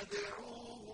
فادعوه